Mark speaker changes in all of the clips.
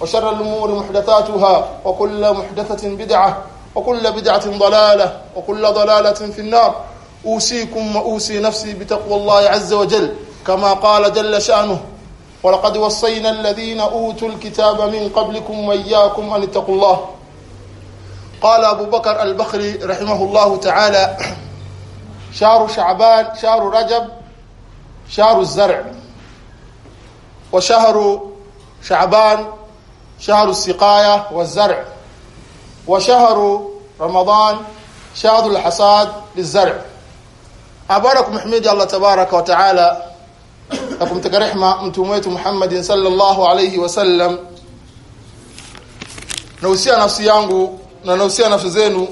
Speaker 1: وشر الأمور محدثاتها وكل محدثة بدعة وكل بدعة ضلالة وكل ضلالة في النار. أوصيكم وأوصي نفسي بتقوى الله عز وجل كما قال جل شأنه ولقد وصينا الذين أوتوا الكتاب من قبلكم وإياكم أن اتقوا الله قال أبو بكر البخري رحمه الله تعالى شهر شعبان شهر رجب شهر الزرع وشهر شعبان shahru siqaya wa zar' wa shahru ramadan shahru alhasad lizar' abara kumhimidi Allah tabaraka wa taala na kumtaka rehema Muhammad sallallahu alayhi wasallam nausia nafsi yangu na nausia nafsi zenu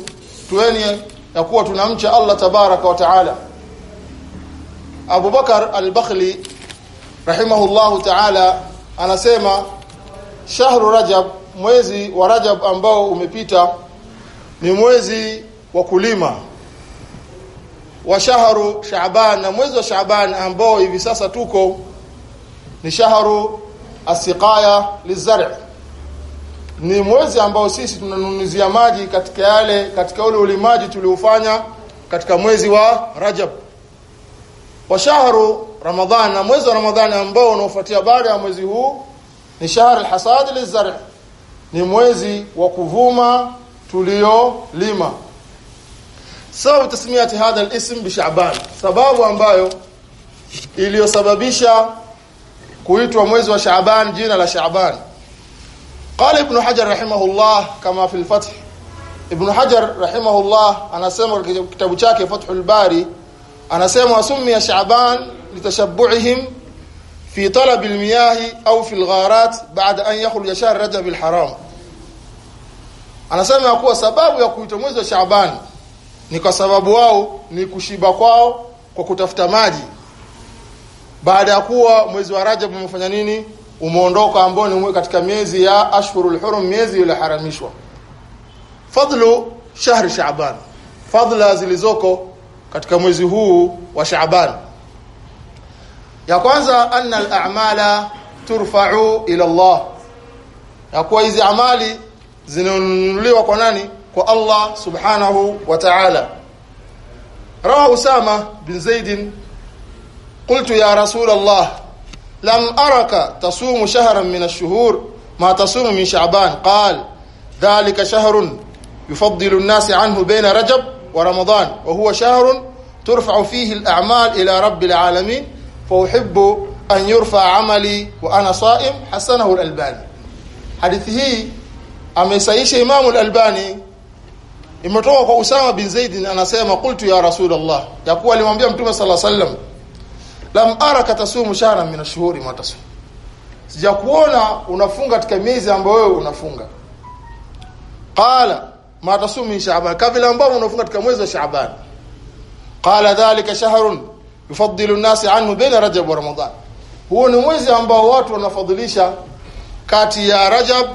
Speaker 1: tuweni ya kuwa tunamcha Allah tabaraka wa taala Abu Bakar al-Bakhli rahimahullahu taala anasema shahru Rajab mwezi wa Rajab ambao umepita ni mwezi wa kulima wa shahru Shaaban na mwezi wa Shaaban ambao hivi sasa tuko ni shahru asiqaya lizar' ni mwezi ambao sisi tunanunuzia maji katika yale katika ule ulimaji tuliofanya katika mwezi wa Rajab. Wa shahru Ramadhan na mwezi wa Ramadhani ambao unaofuatia baada ya mwezi huu ni shahr al-hasad lizar' ni mwezi wa kuvuma tuliolima sababu tasmiyati hadha al-ism bi Sha'ban sababu ambayo iliyosababisha kuitwa mwezi wa Sha'ban jina la Sha'ban قال ابن حجر رحمه الله كما في الفتح ابن حجر رحمه الله anasema kitabu chake Fathul Bari anasema summiya Sha'ban litashabbu'ihim في طلب المياه أو في الغارات بعد أن يخرج شهر رجب الحرام anasema kuwa sababu ya kuitwa mwezi wa Shaaban ni kwa sababu wao ni kushiba kwao kwa kutafuta maji baada ya kuwa mwezi wa Rajab umefanya nini umeondoka ambao ni katika miezi ya ashhurul hurum miezi iliyoharamishwa fadlu shahri Shaaban fadla zilizoko katika mwezi huu wa Shaaban ya kwanza anna al-a'mala turfa'u ila Allah. Ya kuwa hizi amali zinanunuliwa kwa nani? Kwa Allah subhanahu wa ta'ala. Rawa usama bin zaid قلت يا رسول الله لم أرك تصوم شهرا من الشهور ما تصوم من شعبان قال ذلك شهر يفضل الناس عنه بين رجب ورمضان وهو شهر ترفع فيه الأعمال إلى رب العالمين fa an yurfa amali wa ana saim hasanahu al-albani hadithi hii amesaisha imamu al-albani imetoka kwa Usama bin Zaid anasema qultu ya rasulullah ya kuwa alimwambia mtume sallallahu alaihi wasallam lam araka tasumu shahran min ashhuri ma sijakuona unafunga katika miezi ambayo wewe unafunga qala ma min sha'ban kavile ambao unafunga katika mwezi wa sha'ban qala dhalika shahrun yufaddilu an-nas anhu baina Rajab wa Ramadan. Huo ni mwezi ambao watu wanafadhilisha kati ya Rajab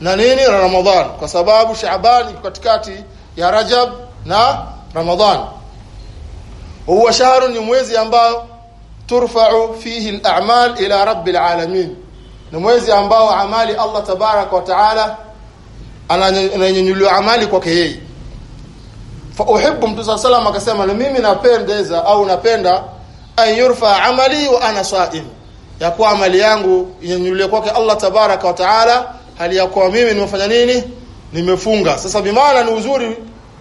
Speaker 1: na nini? Na Ramadhan kwa sababu Shaaban iko katikati ya Rajab na Ramadhan huwa shahru ni mwezi ambao turfa'u fihi al-a'mal ila rabbil alamin. Ni mwezi ambao amali Allah tabarak wa taala ananyanyuliwa amali kwake yeye fa uhibbu mtu salam akasema na mimi napendeza au napenda an yurfa amali wa ana sa'im. Ya kuwa amali yangu inyanyuliwe kwake Allah tabaraka wa taala hali ya kuwa mimi nimefanya nini? Nimefunga. Sasa bimaana ni uzuri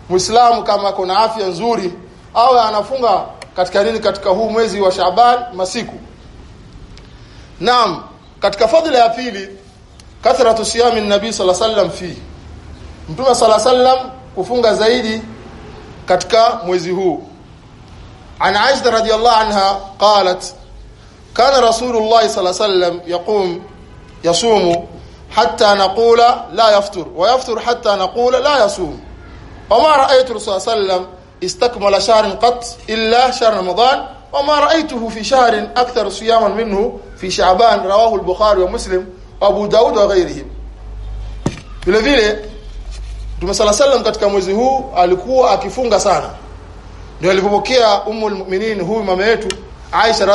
Speaker 1: muislamu kama kuna afya nzuri au anafunga katika nini? Katika huu mwezi wa Shaaban masiku. Naam katika fadhila ya pili kathratu siyami nabii sallallahu alaihi wasallam fi. Mtume sallallahu alaihi wasallam kufunga zaidi katika mwezi huu an Aisha radhiyallahu anha qalat kana rasulullah sallallahu alayhi wasallam yaqum yasumu hatta naqula la yaftur wa yaftur hatta naqula la yasum وما رأيت الرسول صلى الله عليه وسلم استكمل شهر قط إلا شهر رمضان وما رأيته في شهر أكثر صياما منه في شعبان رواه البخاري ومسلم وأبو داود وغيرهم vile vile Mtume sala sallam katika mwezi huu alikuwa akifunga sana. Ndio alipopokea ummul mu'minin huyu mama yetu Aisha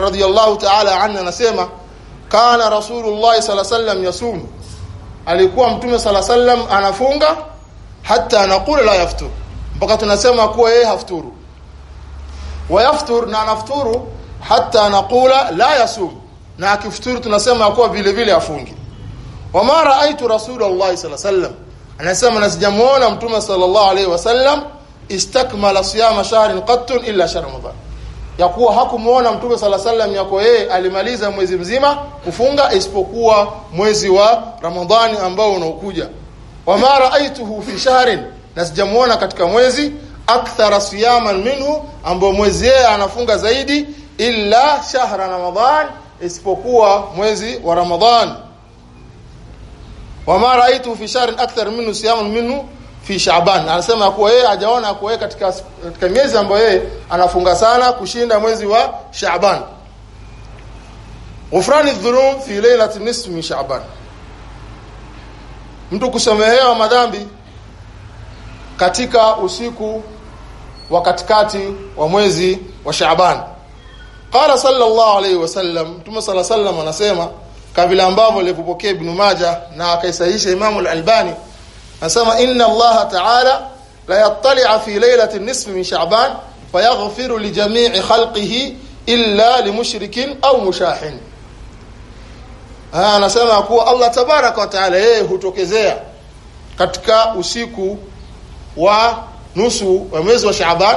Speaker 1: radhiyallahu ta'ala anha anasema kana rasulullah sala yasum alikuwa mtume sala anafunga hata anakula la yaftur. Mpaka tunasema kuwa yeye hafturu wayaftur na anafuturu hata anakula la yasum. Na akifuturu tunasema kuwa vile vile afungi wa mara aitu rasulullah sallallahu anasema na sijamuona mtume sallallahu alaihi wasallam istakmala siyama shahrin qattun illa shahr ramadan. Ya kuwa hakumuona mtume sallallahu alaihi wasallam yako yeye alimaliza mwezi mzima kufunga isipokuwa mwezi wa ramadhani ambao unaokuja. Wama raaituhu fi shahrin na sijamuona katika mwezi akthara siyaman minhu ambao mwezi yeye anafunga zaidi illa shahra ramadan isipokuwa mwezi wa ramadhan wama raitu fi shahrin akthar minhu siyaman minhu fi shaaban anasema kuwa yeye hajaona kuwa yeye katika katika miezi ambayo yeye anafunga sana kushinda mwezi wa shaaban ghufrani dhulum fi lailati nisfi min shaaban mtu kusamehewa madhambi katika usiku wa katikati wa mwezi wa Shaaban. Qala sallallahu alayhi wasallam, Mtume alayhi wasallam anasema kabla ambavyo alipokea Ibn Majah na akaisahihisha Imam al-Albani anasema inna Allah ta'ala la yattali'a fi laylati nisfi min Sha'ban fayaghfiru li jami'i khalqihi illa limushrikin au mushahin. Ah anasema kuwa Allah tabaraka wa taala yeye hutokezea katika usiku wa nusu wa mwezi wa Shaaban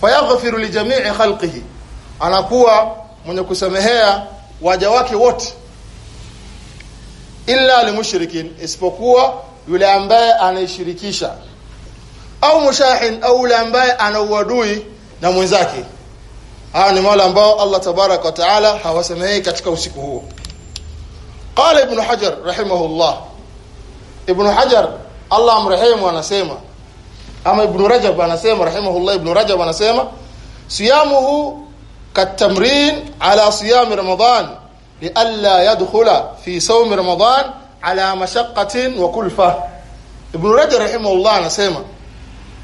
Speaker 1: fayaghfiru li jami'i khalqihi anakuwa mwenye kusamehea waja wake wote illa limushrikin isipokuwa yule ambaye anaishirikisha. Au mushahin au yule ambaye ana uadui na mwenzake. Hawa ni wale ambao Allah tabarak wa taala hawasamehei katika usiku huo. Qala ibn hajar rahimahullah. Ibn hajar Allah amrehemu anasema ama ibn rajab anasema rahimahullah ibn rajab anasema siyamuhu katamrin ala siyami ramadan lialla yadkhula fi sawmi ramadan ala mashaqqatin wa kulfa ibn rajab rahimahullah anasema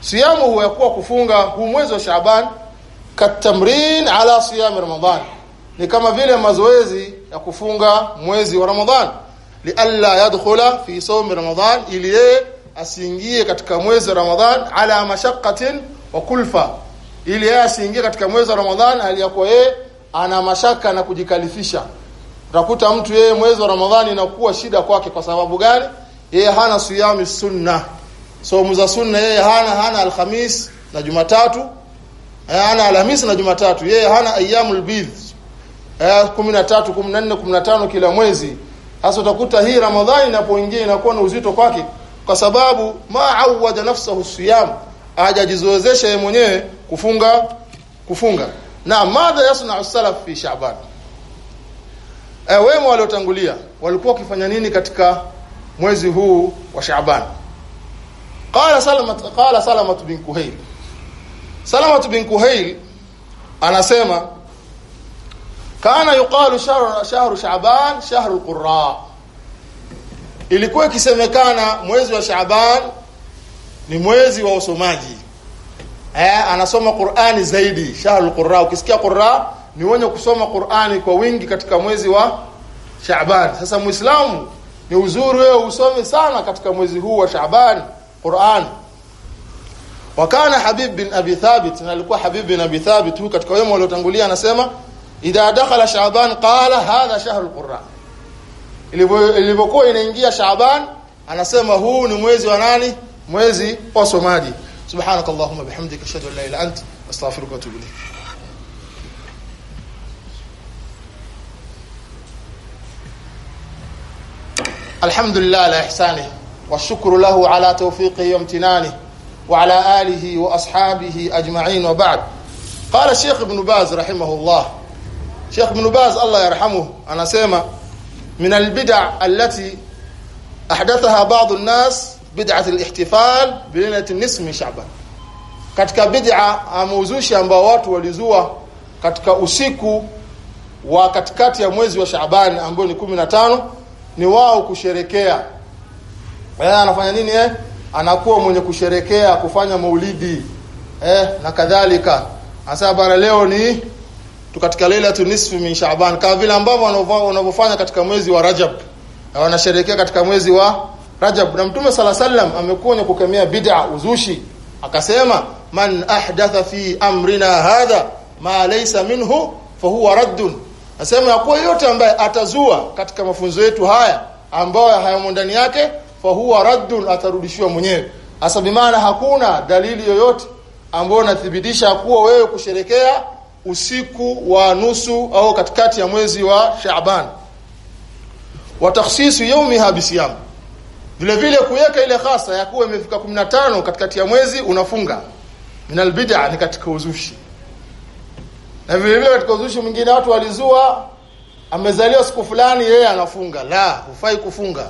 Speaker 1: siyamuhu yakuwa kufunga huu mwezi wa shaaban katamrin ala siyami ramadan ni kama vile mazoezi ya kufunga mwezi wa ramadhan. Lialla yadkhula fi sawmi ramadan ili asiingie katika mwezi wa Ramadhan ala mashaqqatin wa kulfa. Ili asiingie katika mwezi wa Ramadhan aliyakuwa yeye ana mashaka na kujikalifisha utakuta mtu yeye mwezi wa Ramadhani inakuwa shida kwake. Kwa sababu gani? Yeye hana siyami sunna. So za sunna yeye hana hana alhamis na jumatatu. Hana Alhamis na jumatatu. Yeye hana ayyamul bidh. Eh 13 14 15 kila mwezi. Hasa utakuta hii Ramadhani inapoingia inakuwa na uzito kwake. Kwa sababu ma awada nafsahu siyam. Hajajizoezesha yeye mwenyewe kufunga kufunga. Na madha yasna salaf fi sha'ban eh wema waliotangulia walikuwa wakifanya nini katika mwezi huu wa Shaaban? Qala salamat qala salamat bin kuhail salamat bin kuhail anasema kana yuqalu shahru shahru shaaban shahru alqurra ilikuwa ikisemekana mwezi wa Shaaban ni mwezi wa usomaji. Eh anasoma Qur'ani zaidi shahru qurra. Ukisikia qurra ni wenye kusoma Qur'ani kwa wingi katika mwezi wa Shaaban sasa muislamu ni uzuri wewe usome sana katika mwezi huu wa Shaaban Qur'an. Wakana Habib bin Abi Thabit na alikuwa Habib bin Abi Thabit huyu katika wema waliotangulia anasema idha dakhala Shaaban qala hadha shahrul Qur'an. ilivyokuwa inaingia Shaaban anasema huu ni mwezi wa nani? Mwezi wa somaji subhanakallahumma bihamdika ashhadu an la ilaha illa anta astaghfiruka wa atubu ilayk alhamdulillah ala ihsani. Wa shukru lahu ala tawfiqihi wa imtinani. Wa ala alihi wa ashabihi ajma'in wa ba'd. Qala sheikh ibn baz rahimahullah. Sheikh ibn baz Allah yarhamuhu anasema min albid'a allati ahdathaha ba'd an-nas bid'at al-ihtifal bi lailati nisf sha'ban. Katika bid'a ameuzushi ambao watu walizua katika usiku wa katikati ya mwezi wa Shaaban ambao ni 15 ni wao kusherekea. Eh anafanya nini eh? Anakuwa mwenye kusherekea kufanya maulidi. Eh na kadhalika. Hasa bara leo ni katika lailatu nisfi min Shaaban kama vile ambavyo wanavyofanya katika mwezi wa Rajab. Wanasherekea katika mwezi wa Rajab. Na Mtume sala sallam amekuwa kukemea bid'a uzushi. Akasema man ahdatha fi amrina hadha ma laysa minhu fahuwa raddun Nasema ya kuwa yote ambaye atazua katika mafunzo yetu haya ambayo hayamo ndani yake fa huwa raddun atarudishiwa mwenyewe. Hasa bimaana hakuna dalili yoyote ambayo inathibitisha kuwa wewe kusherekea usiku wa nusu au katikati ya mwezi wa Shaaban. Wa takhsisu yawmiha bisiyam. Vile vile kuweka ile hasa ya kuwa imefika 15 katikati ya mwezi unafunga. Minal bid'a ni katika uzushi na vile vile katika uzushi mwingine watu walizua amezaliwa siku fulani yeye anafunga. La hufai kufunga.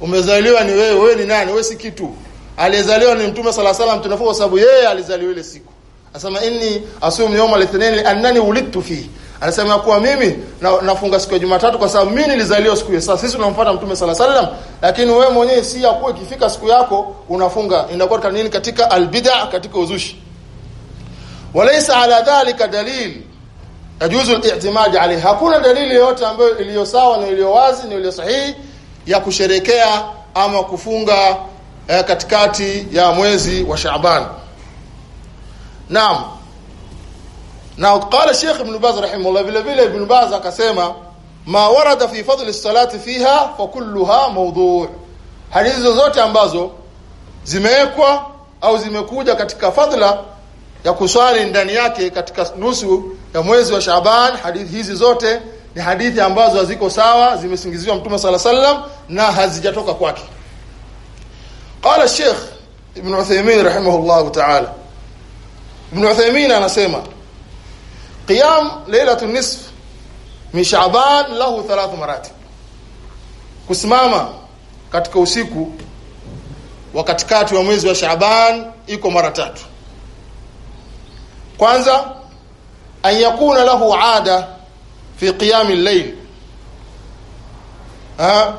Speaker 1: Umezaliwa ni wewe wewe ni nani? Wewe si kitu. Aliyezaliwa ni mtume sala salam kwa sababu yeye alizaliwa ile siku. Anasema inni asum yawm al-ithnain annani ulidtu fi. Anasema kuwa mimi na, nafunga siku ya Jumatatu kwa sababu mimi nilizaliwa siku hiyo. Sasa sisi tunamfuata mtume sala salam lakini wewe mwenyewe si yakuwa ikifika siku yako unafunga. Inakuwa kanini katika albid'a katika uzushi. Walaysa ala dhalika dalil yajuzu al-i'timad hakuna dalili yote ambayo iliyo sawa na iliyo wazi na iliyo sahihi ya kusherekea ama kufunga eh, katikati ya mwezi wa Shaaban Naam. Na qala Sheikh Ibn Baz rahimahullah vile vile Ibn Baz akasema ma warada fi fadli salati fiha fa kulluha mawdu' hadithi zozote ambazo zimewekwa au zimekuja katika fadla ya kuswali ndani yake katika nusu ya mwezi wa Shaaban hadithi hizi zote ni hadithi ambazo haziko sawa zimesingiziwa Mtume sala sallam na hazijatoka kwake. Qala Sheikh Ibn Uthaymeen rahimahullah ta'ala. Ibn Uthaymeen anasema qiyam laylatun nisf min Shaaban lahu thalath maratib. Kusimama katika usiku wa katikati wa mwezi wa Shaaban iko mara tatu. Kwanza an yakuna lahu ada fi qiyam al-layl ha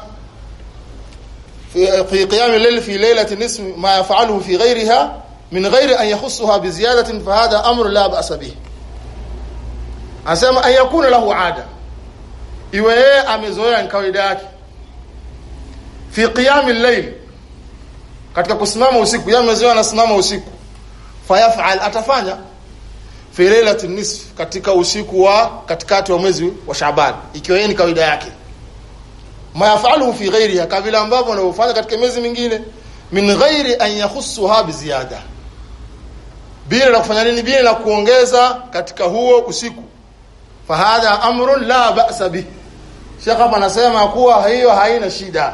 Speaker 1: في في قيام الليل في ليلة النصف ما يفعله في غيرها من غير أن يخصها بزيادة فهذا أمر لا بأس به أن يكون له عادة iwe yeye amezoea kawaida yake fi qiyam al-layl katika kusimama usiku yeye amezoea anasimama usiku fayafal atafanya fi lailati nisf katika usiku wa katikati wa mwezi wa Shaaban. Ikiwa yeye ni kawaida yake. Mayafalu fi ghairiha kama vile ambavyo wanaofanya katika miezi mingine min ghairi an yakhussuha bi ziyada. Bila na kufanya nini? Bila na kuongeza katika huo usiku. Fahadha amrun la ba'sa bih Sheikh hapa anasema kuwa hiyo haina shida.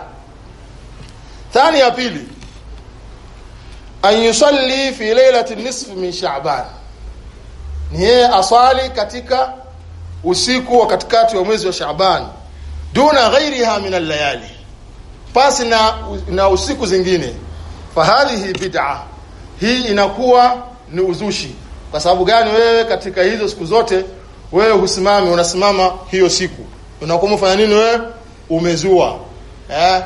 Speaker 1: Thani ya pili an yusalli fi lailati nisf min sha'ban ni yeye aswali katika usiku wa katikati wa mwezi wa Shaaban duna ghairiha min al-layali pasi na, na usiku zingine. Fahadhihi bid'a hii inakuwa ni uzushi. Kwa sababu gani wewe katika hizo siku zote wewe husimami unasimama hiyo siku? Unakuwa umefanya nini wewe? Umezua. Eh?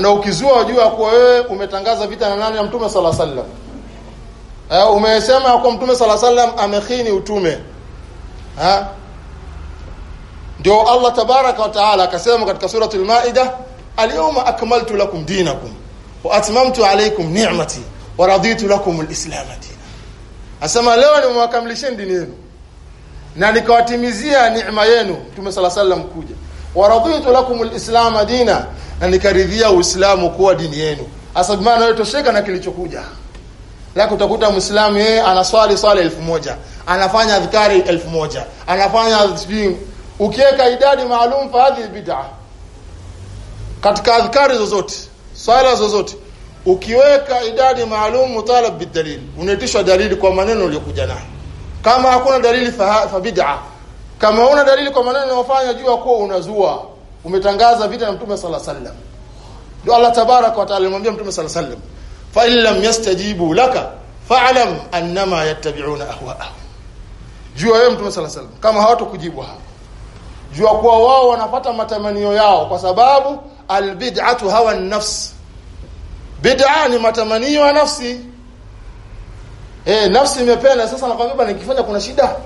Speaker 1: Na ukizua unajua kuwa wewe umetangaza vita na nani? Na mtume sala sallam eh umesema kwa mtume sala sallam amekhini utume. Ha? ndio Allah tabaraka wa taala akasema katika suratul maida alyawma akmaltu lakum dinakum wa atmamtu alaykum ni'mati wa raditu lakum alislam dinan. Asema leo nimewakamilisheni dini yenu na nikawatimizia neema yenu Mtume sala sallam kuja wa raditu lakum alislam dinan na nikaridhia Uislamu kuwa dini yenu. Asa bimaana wewe na kilichokuja lako utakuta Muislamu yeye anaswali swala elfu moja. Anafanya adhkari elfu moja. Anafanya sijui ukiweka idadi maalum fa hadhi bid'a. Katika adhkari zozote swala zozote ukiweka idadi maalum mutalab bidalil unaitishwa dalili kwa maneno uliyokuja nayo. Kama hakuna dalili fa, fa bid'a kama una dalili kwa maneno unayofanya jua kuwa unazua. Umetangaza vita na mtume sala sallam ndio Allah tabarak wa taala alimwambia mtume sala sallam fa in lam yastajibu laka fa'lam annama yattabi'una ahwa'ahum. Jua wewe mtume sala salam kama hawatokujibu hapo jua kuwa wao wanapata matamanio yao kwa sababu albid'atu hawa an-nafs bid'a ni matamanio ya nafsi. Eh nafsi imependa sasa nakwambia nikifanya kuna shida.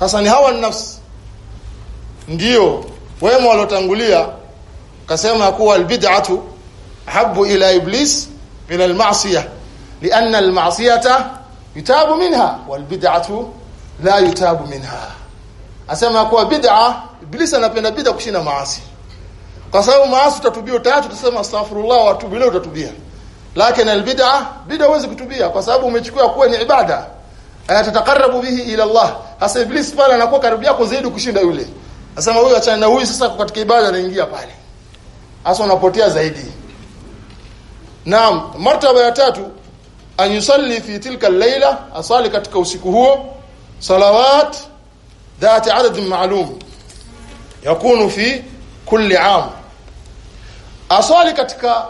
Speaker 1: Sasa ni hawa nafsi. Ndio wema walotangulia kasema kuwa albid'atu habu ila iblis almasiyah. Lianna almasiyata yutabu minha walbid'atu la yutabu minha. Asema kwa bid'a iblis anapenda bid'a kushinda maasi. Kwa sababu maasi utatubia utatu utasema astaghfirullah wa atubu leo utatubia. Lakini albid'a bid'a huwezi kutubia kwa sababu umechukua kuwa ni ibada. Ayatataqarrabu bihi ila Allah. Hasa iblis pale anakuwa karibu yako zaidi kushinda yule. Asema huyu achana na huyu sasa katika ibada anaingia pale. Hasa unapotea zaidi. Naam, martaba ya tatu an yusalli fi tilka al-laila asali katika usiku huo salawat ذات عدد معلوم يكون في كل عام asali katika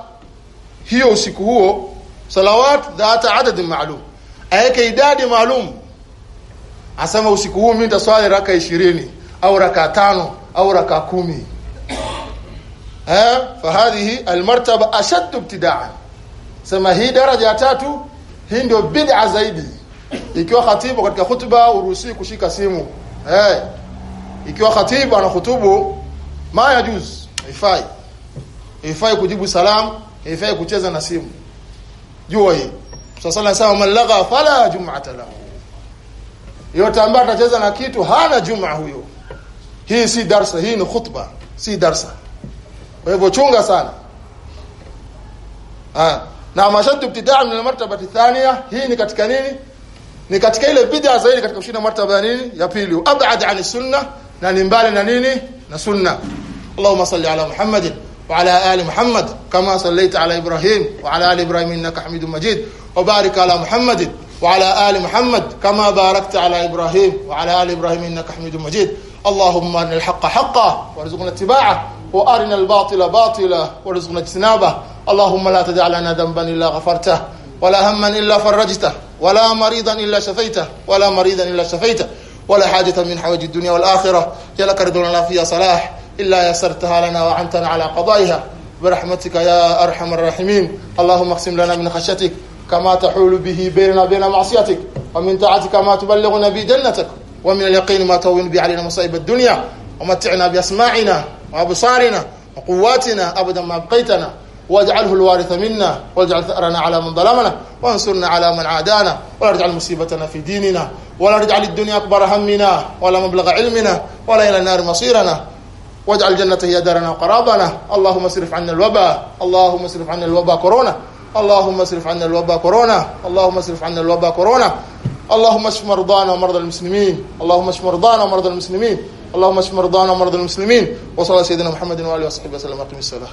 Speaker 1: hiyo usiku huo salawat dhata adad maalum aweke idadi maalum asema usiku huu mimi nitaswali raka 20 au raka tano au raka kumi eh fahadhihi almartaba ashadd ibtida'an sema hii daraja ya tatu hii ndio bid'a zaidi. Ikiwa khatibu katika hutuba uruhusi kushika simu. Eh hey. ikiwa khatibu ana hutubu ma yajuz haifai. Haifai kujibu salam haifai kucheza na simu. Jua hii. Sasa nasema man lagha fala jum'ata lahu. Yote ambaye atacheza na kitu hana juma huyo. Hii si darsa hii ni khutba si darsa. Kwa hivyo chunga sana. Ah na mashaddu ibtidaa min almartaba thania hii ni katika nini ni katika ile bid'a zaidi katika kushinda martaba ya nini ya pili ab'ad an sunna na ni mbali na nini na sunna Allahumma salli ala Muhammadin وعلى آل محمد كما صليت على إبراهيم وعلى آل إبراهيم إنك حميد مجيد وبارك على محمد وعلى آل محمد كما باركت على إبراهيم وعلى آل إبراهيم إنك حميد مجيد اللهم أرنا الحق حقا وارزقنا اتباعه وأرنا الباطل باطلا وارزقنا اجتنابه اللهم لا تدع لنا ذنبا إلا غفرته ولا هما إلا فرجته ولا مريضا إلا شفيته ولا مريضا إلا شفيته ولا حاجة من حوائج الدنيا والآخرة. يلك رضونا فيها صلاح إلا يسرتها لنا وعنتنا على قضائها. برحمتك يا أرحم الراحمين. اللهم اقسم لنا من خشيتك كما تحول به بيننا وبين معصيتك ومن طاعتك ما تبلغنا به جنتك ومن اليقين ما تهون به علينا مصائب الدنيا. ومتعنا بأسماعنا وأبصارنا وقواتنا أبدا ما بقيتنا واجعله الوارث منا واجعل ثأرنا على من ظلمنا وانصرنا على من عادانا ولا تجعل مصيبتنا في ديننا ولا تجعل الدنيا أكبر همنا ولا مبلغ علمنا ولا إلى النار مصيرنا. واجعل الجنة هي دارنا وقرابنا. اللهم اصرف عنا الوباء اللهم اصرف عنا الوباء كورونا اللهم اصرف عنا الوباء كورونا اللهم اصرف عنا الوباء كورونا. اللهم اشف مرضانا ومرضى المسلمين. اللهم اشف مرضانا ومرضى المسلمين. اللهم اشف مرضانا ومرضى المسلمين. وصلى سيدنا محمد وعلى اله وصحبه وسلم. أقم الصلاة.